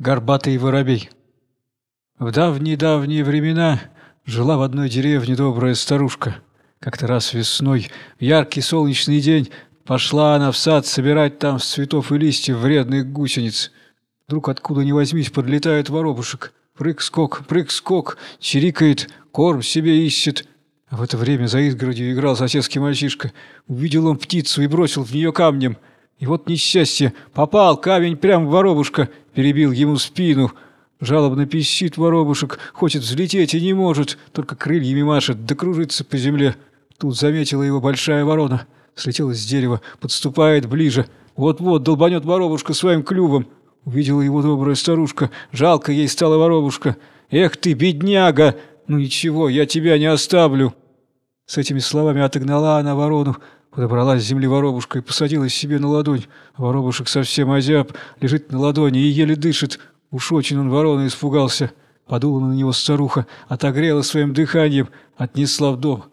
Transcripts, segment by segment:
Горбатый воробей. В давние-давние времена жила в одной деревне добрая старушка. Как-то раз весной, в яркий солнечный день, пошла она в сад собирать там с цветов и листьев вредных гусениц. Вдруг откуда ни возьмись подлетает воробушек. Прыг-скок, прыг-скок, чирикает, корм себе ищет. А в это время за изгородью играл соседский мальчишка. Увидел он птицу и бросил в нее камнем – и вот несчастье, попал камень прямо в воробушка, перебил ему спину. Жалобно пищит воробушек, хочет взлететь и не может, только крыльями машет, да кружится по земле. Тут заметила его большая ворона, слетела с дерева, подступает ближе. Вот-вот долбанет воробушка своим клювом. Увидела его добрая старушка, жалко ей стала воробушка. «Эх ты, бедняга! Ну ничего, я тебя не оставлю!» С этими словами отогнала она ворону, Подобрала с земли воробушка и посадила себе на ладонь. Воробушек совсем озяб, лежит на ладони и еле дышит. Уж очень он ворона испугался. Подула на него старуха, отогрела своим дыханием, отнесла в дом.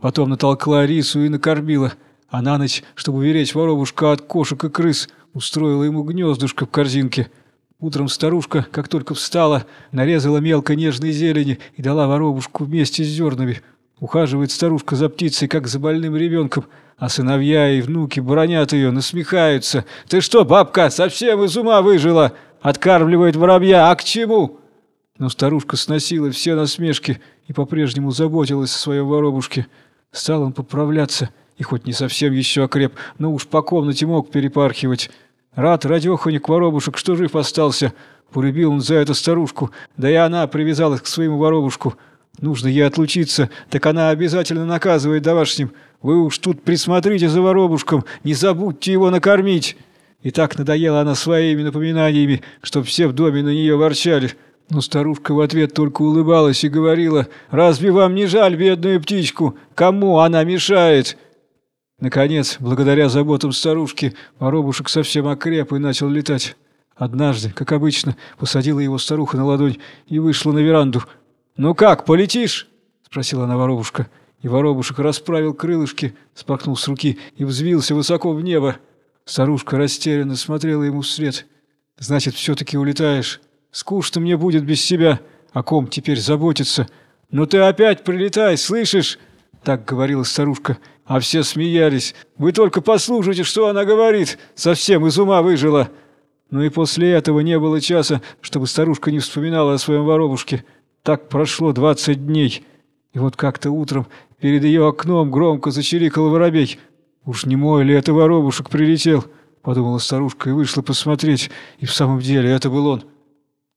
Потом натолкла рису и накормила. А на ночь, чтобы уберечь воробушка от кошек и крыс, устроила ему гнездышко в корзинке. Утром старушка, как только встала, нарезала мелко нежной зелени и дала воробушку вместе с зернами. Ухаживает старушка за птицей, как за больным ребенком, а сыновья и внуки бронят ее, насмехаются. «Ты что, бабка, совсем из ума выжила? Откармливает воробья, а к чему?» Но старушка сносила все насмешки и по-прежнему заботилась о своем воробушке. Стал он поправляться, и хоть не совсем еще окреп, но уж по комнате мог перепархивать. Рад радеханик воробушек, что жив остался. Полюбил он за это старушку, да и она привязалась к своему воробушку. Нужно ей отлучиться, так она обязательно наказывает домашним. Вы уж тут присмотрите за воробушком, не забудьте его накормить. И так надоела она своими напоминаниями, чтоб все в доме на нее ворчали. Но старушка в ответ только улыбалась и говорила, «Разве вам не жаль бедную птичку? Кому она мешает?» Наконец, благодаря заботам старушки, воробушек совсем окреп и начал летать. Однажды, как обычно, посадила его старуха на ладонь и вышла на веранду. «Ну как, полетишь?» — спросила она воробушка. И воробушек расправил крылышки, спахнул с руки и взвился высоко в небо. Старушка растерянно смотрела ему вслед. «Значит, все-таки улетаешь. Скучно мне будет без себя. О ком теперь заботиться? Но ты опять прилетай, слышишь?» Так говорила старушка. А все смеялись. «Вы только послушайте, что она говорит. Совсем из ума выжила». Но и после этого не было часа, чтобы старушка не вспоминала о своем воробушке. Так прошло двадцать дней. И вот как-то утром перед ее окном громко зачирикал воробей. «Уж не мой ли это воробушек прилетел?» — подумала старушка и вышла посмотреть. И в самом деле это был он.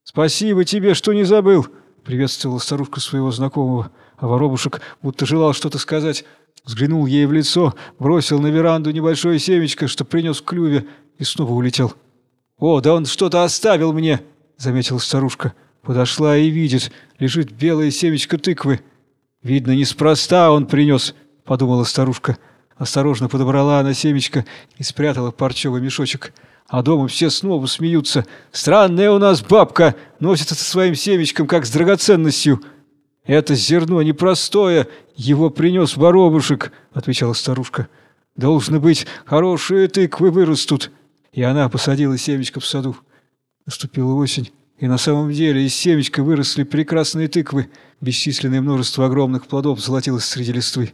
«Спасибо тебе, что не забыл!» — приветствовала старушка своего знакомого. А воробушек, будто желал что-то сказать, взглянул ей в лицо, бросил на веранду небольшое семечко, что принес клюве, и снова улетел. «О, да он что-то оставил мне!» — заметила старушка. Подошла и видит, лежит белое семечко тыквы. «Видно, неспроста он принес», — подумала старушка. Осторожно подобрала она семечко и спрятала парчевый мешочек. А дома все снова смеются. «Странная у нас бабка, носится со своим семечком, как с драгоценностью». «Это зерно непростое, его принес воробушек», — отвечала старушка. «Должны быть, хорошие тыквы вырастут». И она посадила семечко в саду. Наступила осень. И на самом деле из семечка выросли прекрасные тыквы, бесчисленное множество огромных плодов золотилось среди листвы.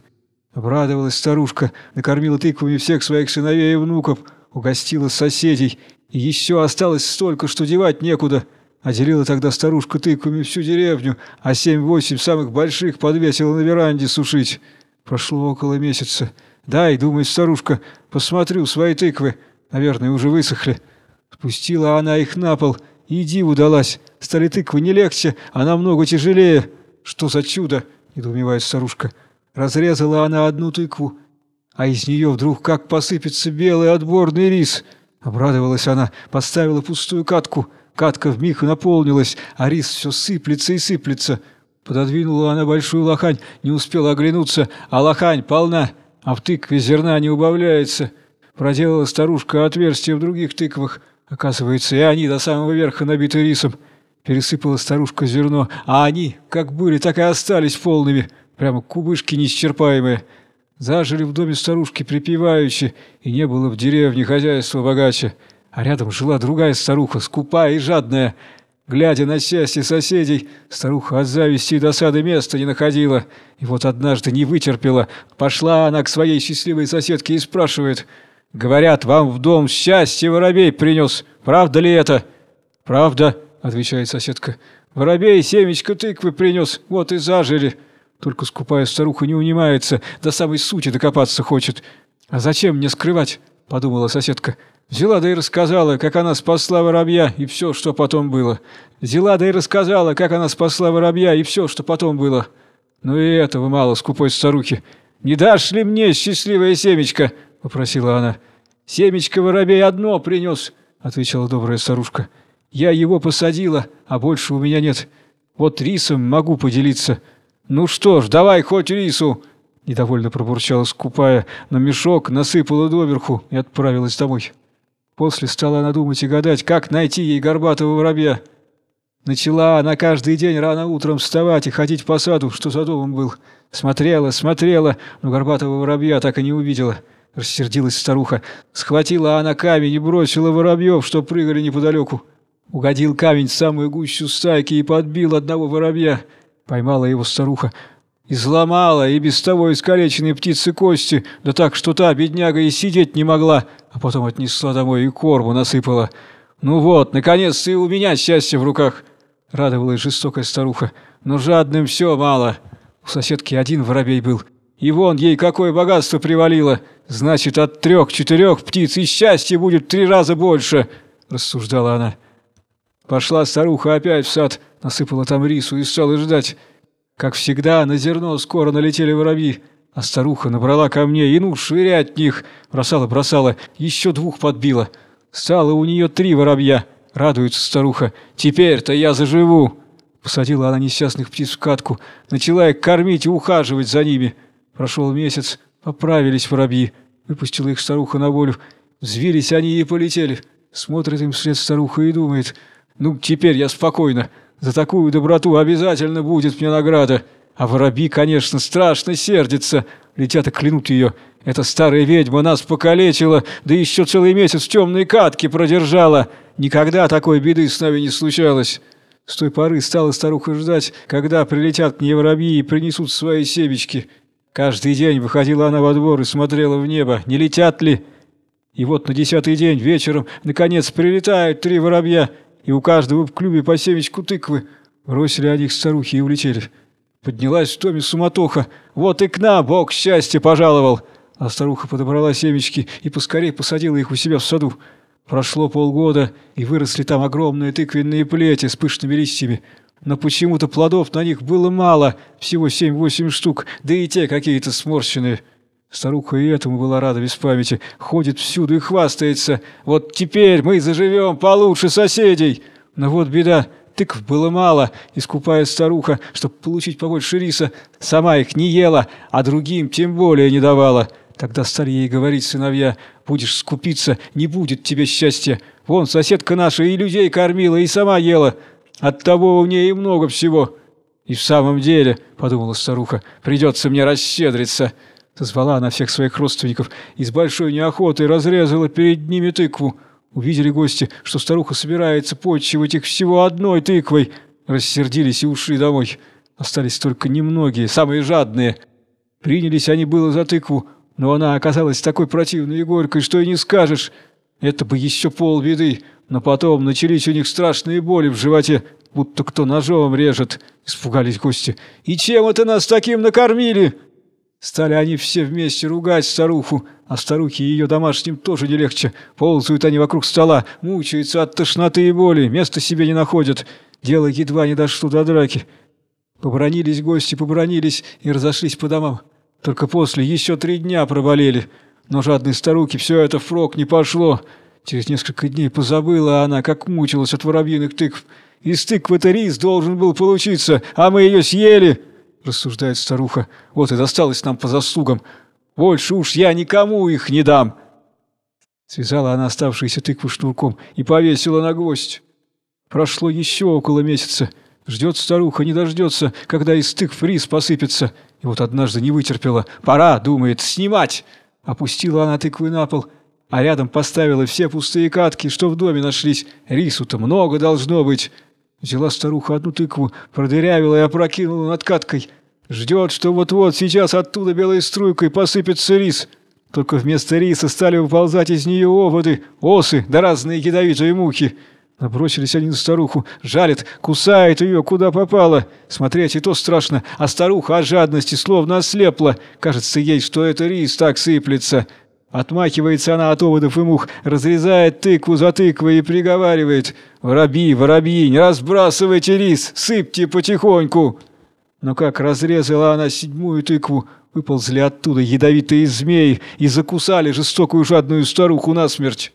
Обрадовалась старушка, накормила тыквами всех своих сыновей и внуков, угостила соседей, и еще осталось столько, что девать некуда. Отделила тогда старушка тыквами всю деревню, а семь-восемь самых больших подвесила на веранде сушить. Прошло около месяца. «Дай, — думает старушка, — посмотрю свои тыквы. Наверное, уже высохли». Спустила она их на пол — Иди удалась. Стали тыквы не легче, а намного тяжелее. Что за чудо? Недоумевает старушка. Разрезала она одну тыкву, а из нее вдруг как посыпется белый отборный рис. Обрадовалась она, поставила пустую катку. Катка вмиг наполнилась, а рис все сыплется и сыплется. Пододвинула она большую лохань, не успела оглянуться, а лохань полна, а в тыкве зерна не убавляется. Проделала старушка отверстие в других тыквах — Оказывается, и они до самого верха набиты рисом. Пересыпала старушка зерно, а они, как были, так и остались полными, прямо кубышки неисчерпаемые. Зажили в доме старушки припеваючи, и не было в деревне хозяйства богаче. А рядом жила другая старуха, скупая и жадная. Глядя на счастье соседей, старуха от зависти и досады места не находила. И вот однажды не вытерпела. Пошла она к своей счастливой соседке и спрашивает. «Говорят, вам в дом счастье воробей принес. Правда ли это?» «Правда», — отвечает соседка. «Воробей семечко тыквы принес, вот и зажили». Только скупая старуха не унимается, до самой сути докопаться хочет. «А зачем мне скрывать?» — подумала соседка. Взяла да и рассказала, как она спасла воробья и все, что потом было. Взяла да и рассказала, как она спасла воробья и все, что потом было. Ну и этого мало скупой старухи. «Не дашь ли мне счастливое семечко?» — попросила она. «Семечко воробей одно принес», — отвечала добрая старушка. «Я его посадила, а больше у меня нет. Вот рисом могу поделиться». «Ну что ж, давай хоть рису!» Недовольно пробурчала скупая, но мешок насыпала доверху и отправилась домой. После стала она думать и гадать, как найти ей горбатого воробья. Начала она каждый день рано утром вставать и ходить по саду, что за домом был. Смотрела, смотрела, но горбатого воробья так и не увидела. Рассердилась старуха. Схватила она камень и бросила воробьев, что прыгали неподалеку. Угодил камень в самую гущу стайки и подбил одного воробья. Поймала его старуха. Изломала и без того искалеченные птицы кости, да так, что та, бедняга, и сидеть не могла, а потом отнесла домой и корму насыпала. «Ну вот, наконец-то и у меня счастье в руках!» — радовалась жестокая старуха. «Но жадным все мало. У соседки один воробей был. И вон ей какое богатство привалило. Значит, от трех-четырех птиц и счастье будет три раза больше!» — рассуждала она. Пошла старуха опять в сад, насыпала там рису и стала ждать. Как всегда, на зерно скоро налетели воробьи, а старуха набрала ко мне и ну швырять них. Бросала-бросала, еще двух подбила. Стало у нее три воробья. Радуется старуха. «Теперь-то я заживу!» Посадила она несчастных птиц в катку, начала их кормить и ухаживать за ними. Прошел месяц, поправились воробьи. Выпустила их старуха на волю. Взвились они и полетели. Смотрит им вслед старуха и думает, «Ну, теперь я спокойна. За такую доброту обязательно будет мне награда. А воробьи, конечно, страшно сердится. Летят и клянут ее. Эта старая ведьма нас покалечила, да еще целый месяц в темной катке продержала. Никогда такой беды с нами не случалось. С той поры стала старуха ждать, когда прилетят к ней воробьи и принесут свои семечки. Каждый день выходила она во двор и смотрела в небо, не летят ли. И вот на десятый день вечером, наконец, прилетают три воробья — и у каждого в клюве по семечку тыквы. Бросили они их старухи и улетели. Поднялась в доме суматоха. Вот и к нам Бог счастье пожаловал. А старуха подобрала семечки и поскорей посадила их у себя в саду. Прошло полгода, и выросли там огромные тыквенные плети с пышными листьями. Но почему-то плодов на них было мало, всего семь-восемь штук, да и те какие-то сморщенные. Старуха и этому была рада без памяти. Ходит всюду и хвастается. Вот теперь мы заживем получше соседей. Но вот беда. Тыкв было мало, и скупая старуха, чтобы получить побольше риса, сама их не ела, а другим тем более не давала. Тогда стали ей говорить сыновья, будешь скупиться, не будет тебе счастья. Вон соседка наша и людей кормила, и сама ела. Оттого у нее и много всего. И в самом деле, подумала старуха, придется мне расщедриться. Созвала она всех своих родственников и с большой неохотой разрезала перед ними тыкву. Увидели гости, что старуха собирается почивать их всего одной тыквой. Рассердились и ушли домой. Остались только немногие, самые жадные. Принялись они было за тыкву, но она оказалась такой противной и горькой, что и не скажешь. Это бы еще полбеды, но потом начались у них страшные боли в животе, будто кто ножом режет. Испугались гости. «И чем это нас таким накормили?» Стали они все вместе ругать старуху, а старухе и ее домашним тоже не легче. Ползают они вокруг стола, мучаются от тошноты и боли, места себе не находят. Дело едва не дошло до драки. Побронились гости, побронились и разошлись по домам. Только после еще три дня проболели. Но жадной старухе все это впрок не пошло. Через несколько дней позабыла она, как мучилась от воробьиных тыкв. Из тыквы-то рис должен был получиться, а мы ее съели. — рассуждает старуха. «Вот и досталось нам по заслугам. Больше уж я никому их не дам!» Связала она оставшиеся тыквы шнурком и повесила на гвоздь. Прошло еще около месяца. Ждет старуха, не дождется, когда из тыкв рис посыпется. И вот однажды не вытерпела. «Пора», — думает, — «снимать!» Опустила она тыквы на пол, а рядом поставила все пустые катки, что в доме нашлись. Рису-то много должно быть. Взяла старуха одну тыкву, продырявила и опрокинула над каткой. Ждет, что вот-вот сейчас оттуда белой струйкой посыпется рис. Только вместо риса стали выползать из нее оводы, осы да разные ядовитые мухи. Набросились они на старуху, жалят, кусают ее, куда попало. Смотреть и то страшно, а старуха от жадности словно ослепла. Кажется ей, что это рис так сыплется. Отмахивается она от оводов и мух, разрезает тыкву за тыквой и приговаривает «Воробьи, воробьи, не разбрасывайте рис, сыпьте потихоньку!» Но как разрезала она седьмую тыкву, выползли оттуда ядовитые змеи и закусали жестокую жадную старуху насмерть.